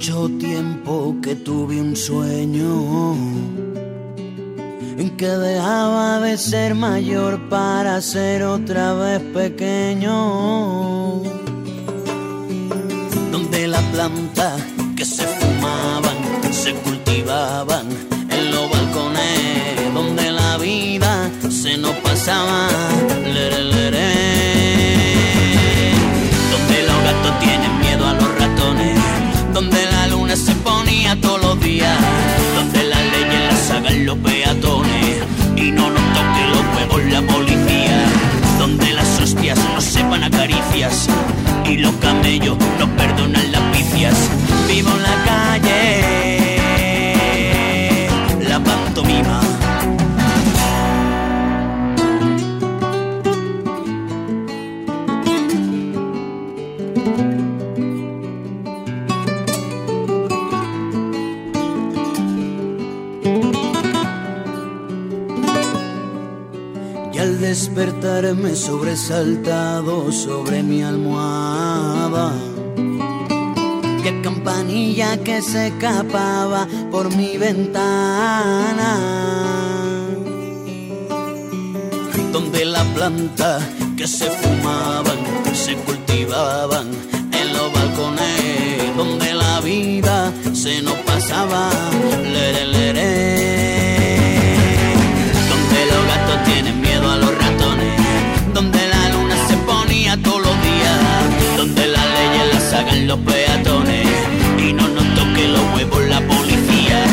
mucho tiempo que tuve un sueño en que dejaba de ser mayor para ser otra vez pequeño. Donde la planta que se fumaban se cultivaban en los balcones, donde la vida se nos pasaba. Y los camellos no perdonan las picias. Sobresaltado sobre mi almohada, qué campanilla que se escapaba por mi ventana, donde la planta que se fumaban se cultivaban en los balcones, donde la vida se nos pasaba. Donde los peatones y no nos toque los huevos la policía,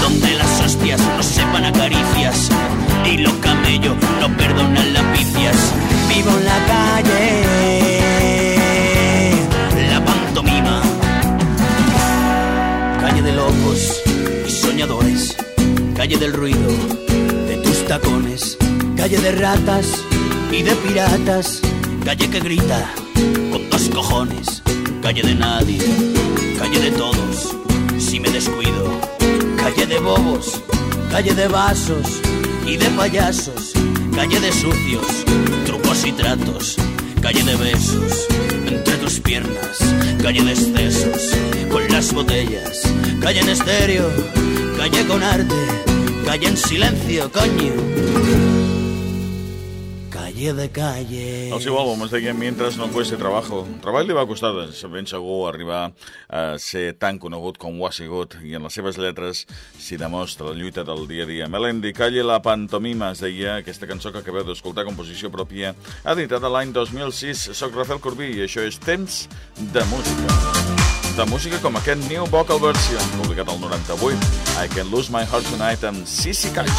donde las hostias no sepan a caricias y los camellos no perdonan las picias. Vivo en la calle, la pantomima, calle de locos y soñadores, calle del ruido de tus tacones, calle de ratas y de piratas, calle que grita con dos cojones, calle de nadie, calle de todos, si me descuido, calle de bobos, calle de vasos y de payasos, calle de sucios, trucos y tratos, calle de besos entre tus piernas, calle de excesos con las botellas, calle en estéreo, calle con arte, calle en silencio, coño. Calle de calle. El seu àlbum es deia Mientras no cueste trabajo. Treball li va costar de ben segur arribar a ser tan conegut com ho ha sigut i en les seves lletres s'hi demostra la lluita del dia a dia. Melendi, Calle la pantomima es deia aquesta cançó que acabeu d'escoltar, composició pròpia, editada l'any 2006. Soc Rafael Corbí i això és Temps de Música. De música com aquest New Vocal Version, publicat al 98, I Can Lose My Heart Tonight amb Sissy Catch.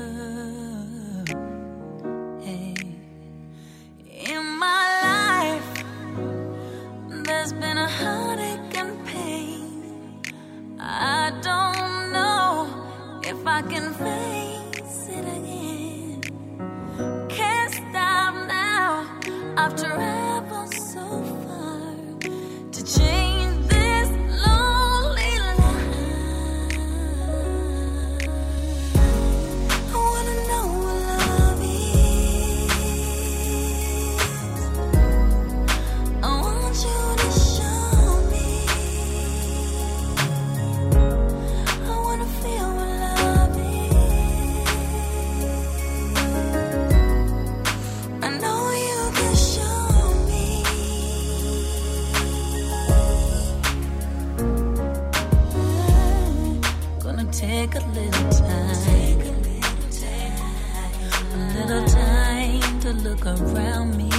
Take a little time, a little time to look around me.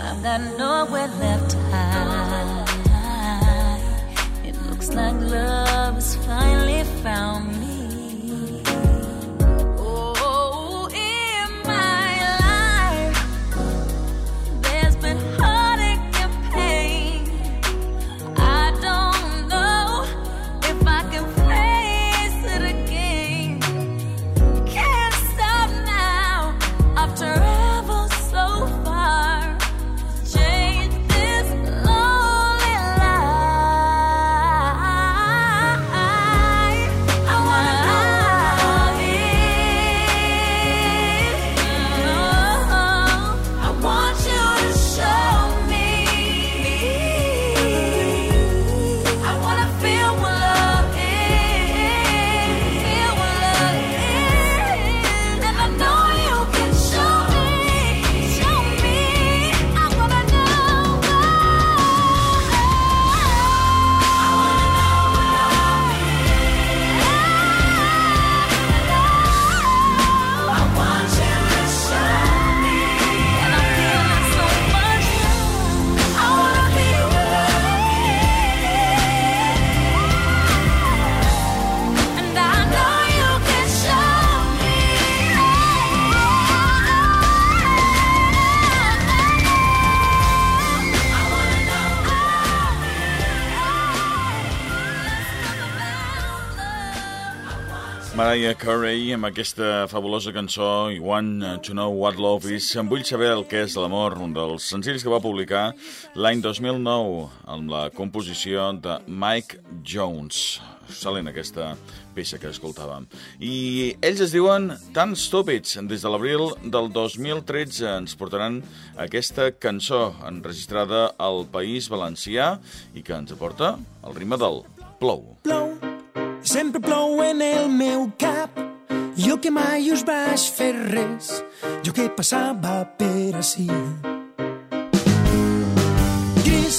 I've got nowhere left Mariah Carey amb aquesta fabulosa cançó I Want to Know What Love Is. Em vull saber el que és l'amor un dels senzills que va publicar l'any 2009 amb la composició de Mike Jones salent aquesta peça que escoltàvem. I ells es diuen Tan Stúpids des de l'abril del 2013 ens portaran aquesta cançó enregistrada al País Valencià i que ens aporta el ritme del Plou. Plou, sempre plou en el meu cap. Jo que mai us vaig fer res, jo que passava per ací. Gris,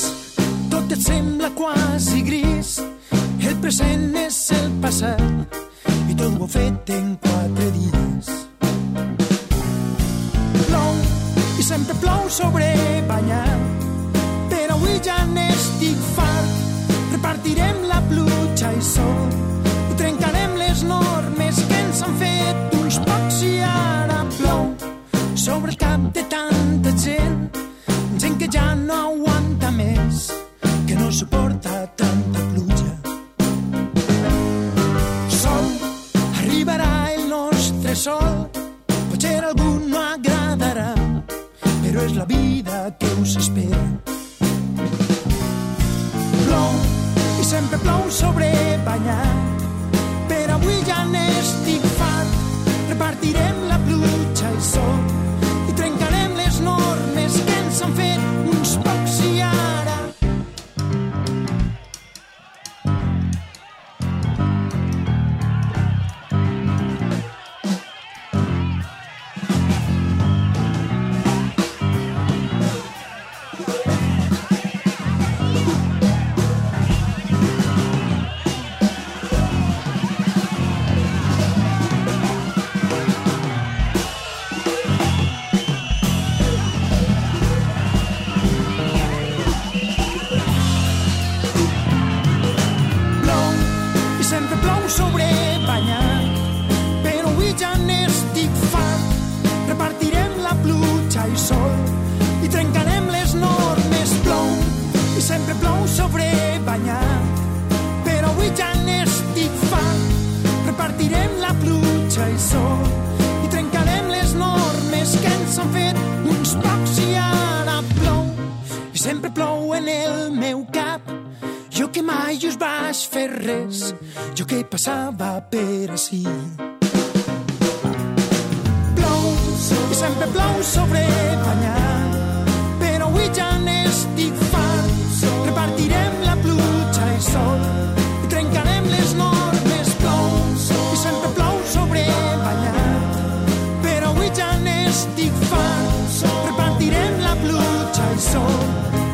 tot et sembla quasi gris, el present és el passat, i tot ho he fet en quatre dies. Plou, i sempre plou sobre banyat, Chạy passava per ací. Plou i sempre plou sobre banyar però avui ja n'estic fart. Repartirem la pluja i sol i trencarem les normes. Plou i sempre plou sobre ballat però avui ja n'estic fart. Repartirem la pluja i sol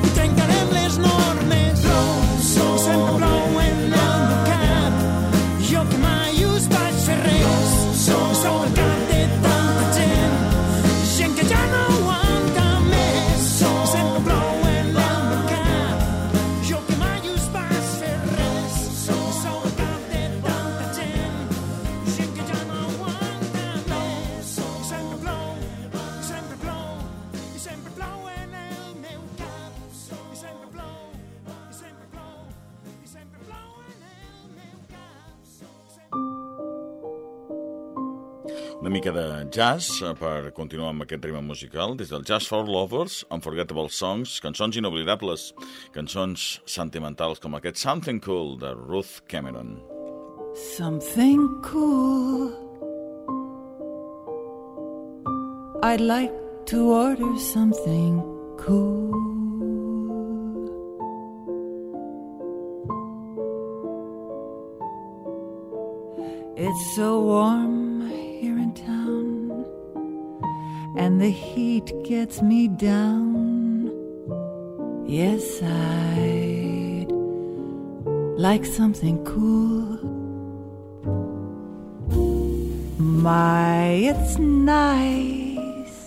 Una mica de jazz eh, per continuar amb aquest ritme musical. Des del Jazz for Lovers, Unforgettable Songs, cançons inoblidables, cançons sentimentals com aquest Something Cool de Ruth Cameron. Something cool. I'd like to order something cool. It's so warm and the heat gets me down. Yes, I'd like something cool. My, it's nice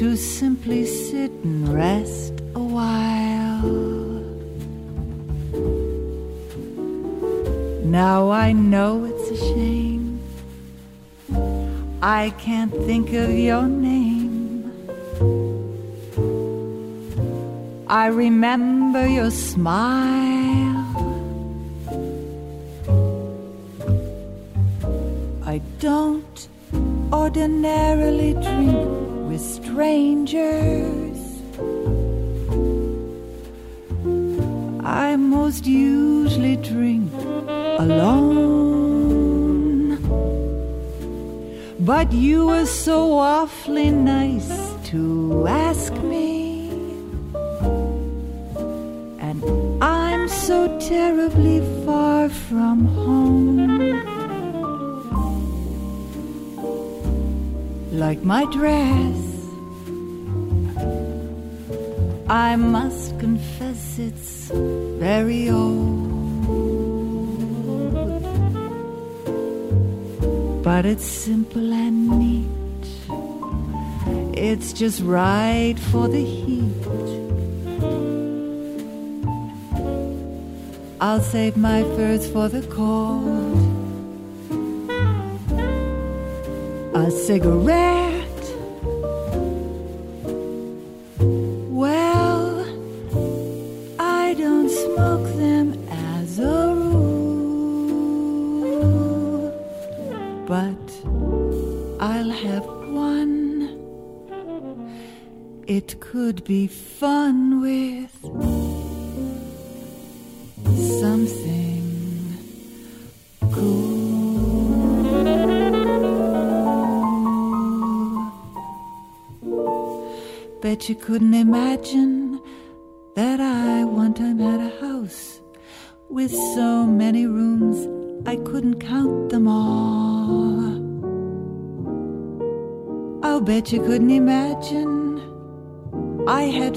to simply sit and rest a while. Now I know it's a shame. I can't think of your name. I remember your smile. I don't ordinarily drink with strangers. I most usually drink alone. But you were so awfully nice to ask me. And I'm so terribly far from home. like my dress. I must confess it's very old, but it's simple and neat. It's just right for the heat. I'll save my furs for the cold. a cigarette. With something cool. Bet you couldn't imagine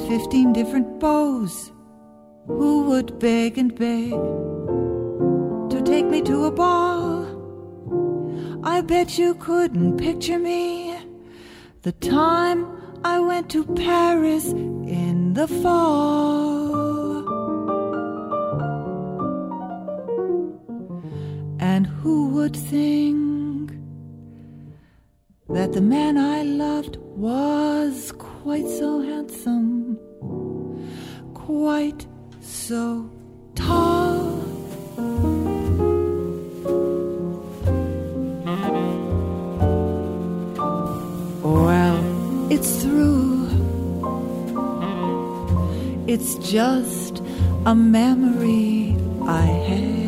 15 different beaux who would beg and beg to take me to a ball. I bet you couldn't picture me the time I went to Paris in the fall. And who would think that the man I loved was quite so handsome, quite so tall. Well, it's through. It's just a memory I have.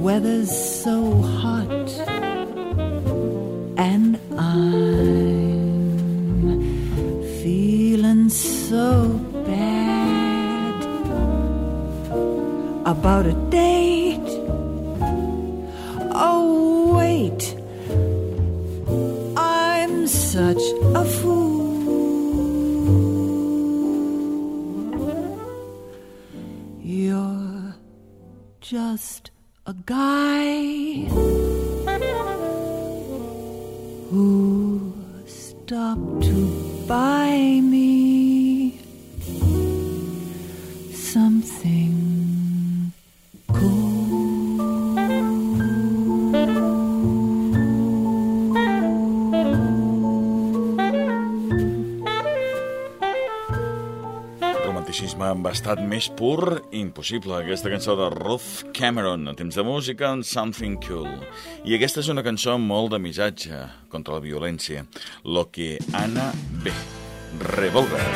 Weather's so hot. And I'm feeling so bad about a date. Oh, wait. I'm such a Romanticisme amb estat més pur impossible. Aquesta cançó de Ruth Cameron, a temps de música en Something Cool. I aquesta és una cançó molt de missatge contra la violència. Lo que Ana ve. Revolver.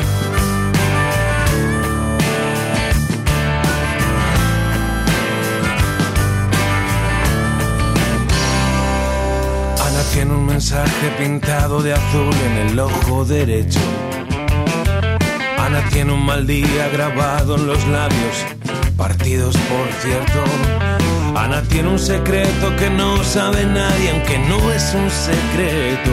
Ana tiene un mensaje pintado de azul en el ojo derecho. Ana tiene un mal día grabado en los labios, partidos por cierto. Ana tiene un secreto que no sabe nadie, aunque no es un secreto.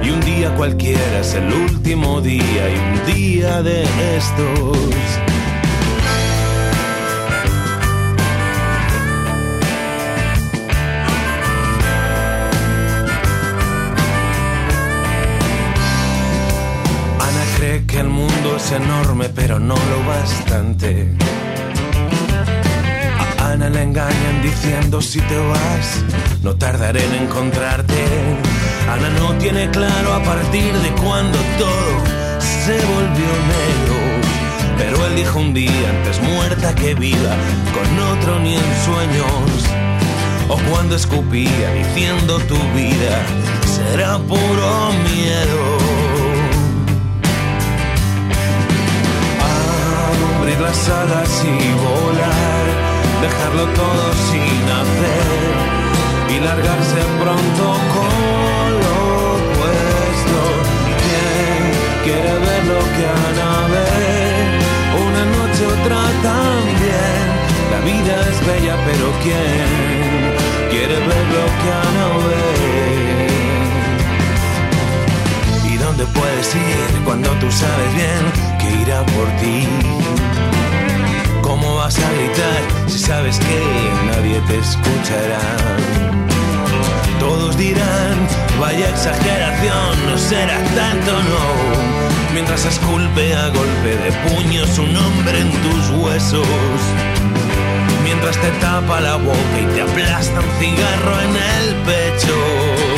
Y un día cualquiera es el último día y un día de estos. Es enorme, pero no lo bastante. A Ana la engañan diciendo si te vas, no tardaré en encontrarte. Ana no tiene claro a partir de cuándo todo se volvió negro. Pero él dijo un día antes muerta que viva, con otro ni en sueños. O cuando escupía diciendo tu vida será puro miedo. Abrir las alas y volar, dejarlo todo sin hacer y largarse pronto con lo opuesto. ¿Quién quiere ver lo que Ana ve? Una noche, otra también. La vida es bella, pero ¿quién quiere ver lo que Ana ve? ¿Y dónde puedes ir cuando tú sabes bien que irá por ti? ¿Cómo vas a gritar si sabes que nadie te escuchará? Todos dirán, vaya exageración, no será tanto, no. Mientras esculpe a golpe de puño su nombre en tus huesos. Mientras te tapa la boca y te aplasta un cigarro en el pecho.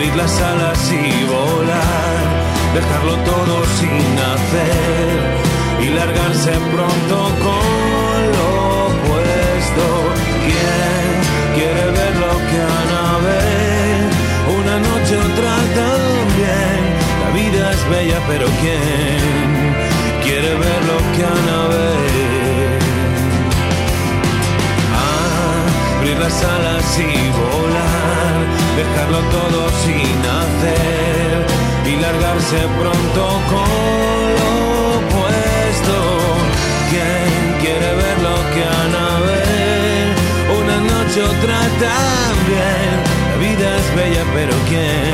abrir las alas y volar, dejarlo todo sin hacer y largarse pronto con lo opuesto. ¿Quién quiere ver lo que Ana ve? Una noche, otra también. La vida es bella, pero ¿quién quiere ver lo que Ana ve? abrir las alas y volar, dejarlo todo sin hacer y largarse pronto con lo opuesto. ¿Quién quiere ver lo que Ana ve? Una noche, otra también. La vida es bella, pero ¿quién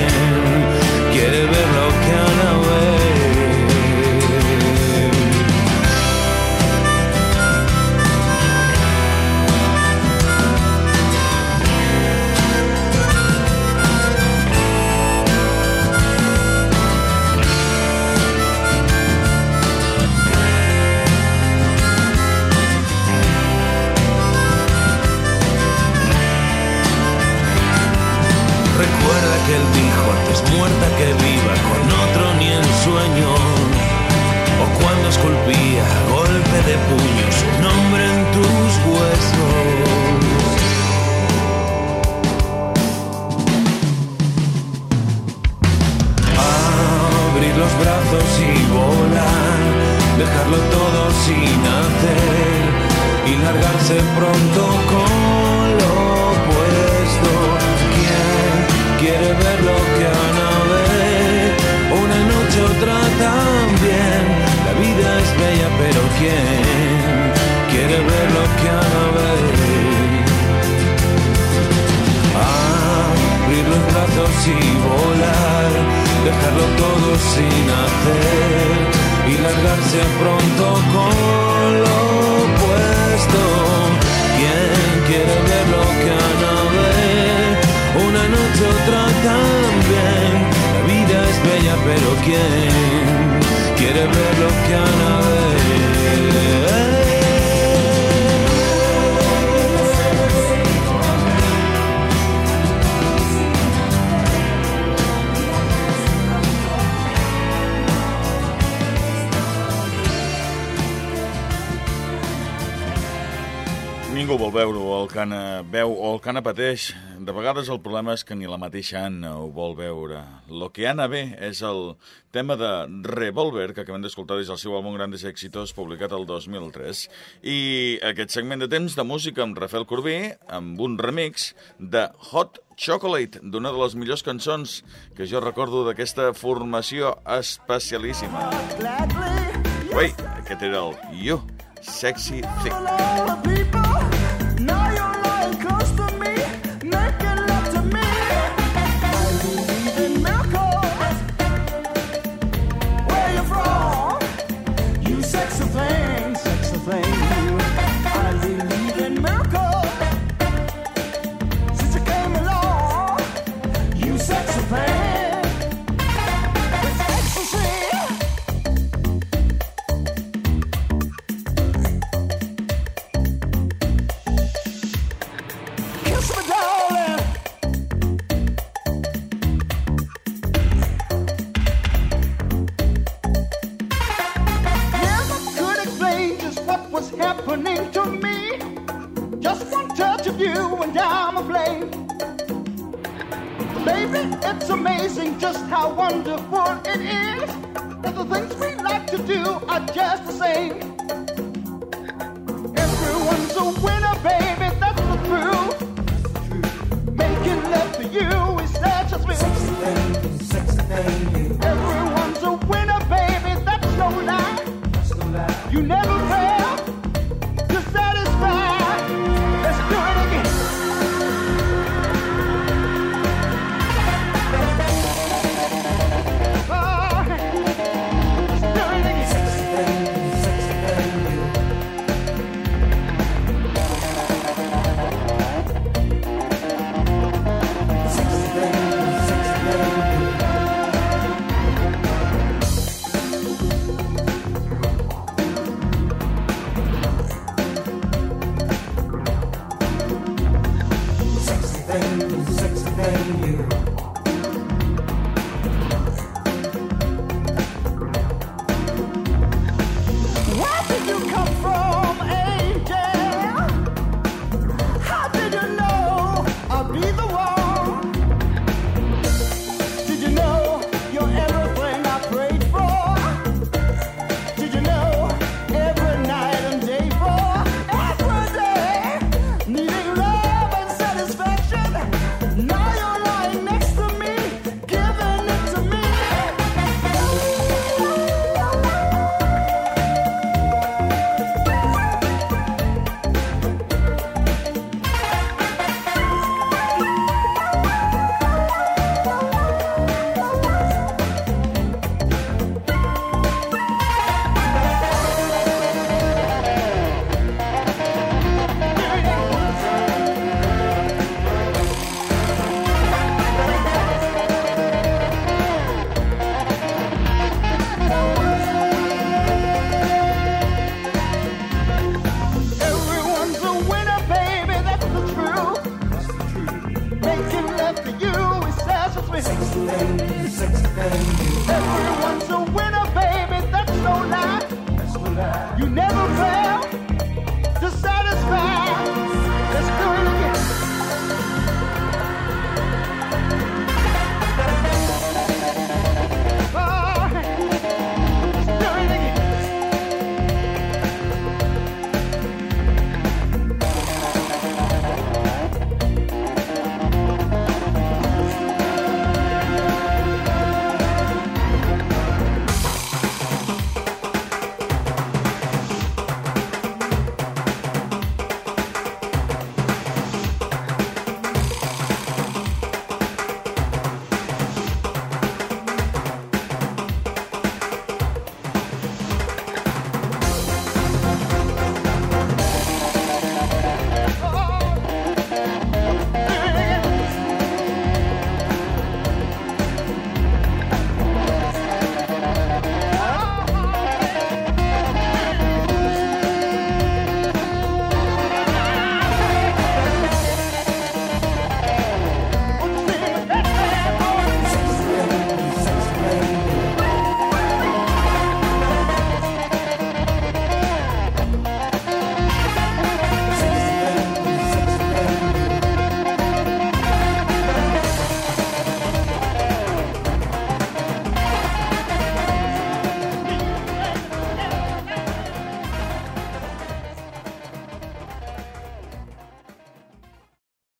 los brazos y volar, dejarlo todo sin hacer y largarse pronto con lo opuesto. ¿Quién quiere ver lo que Ana ve? Una noche, otra también. La vida es bella, pero ¿quién quiere ver lo que Ana ve? Los brazos y volar, dejarlo todo sin hacer y largarse pronto con lo opuesto. ¿Quién quiere ver lo que Ana ve? Una noche, otra también. La vida es bella, pero ¿quién quiere ver lo que Ana ve? Ningú vol veure el que Anna veu o el que Anna pateix. De vegades el problema és que ni la mateixa Anna ho vol veure. Lo que Anna ve és el tema de Revolver, que acabem d'escoltar des del seu àlbum Grandes Éxitos, publicat el 2003. I aquest segment de temps de música amb Rafael Corbí, amb un remix de Hot Chocolate, d'una de les millors cançons que jo recordo d'aquesta formació especialíssima. Ui, aquest era el You, Sexy Thing.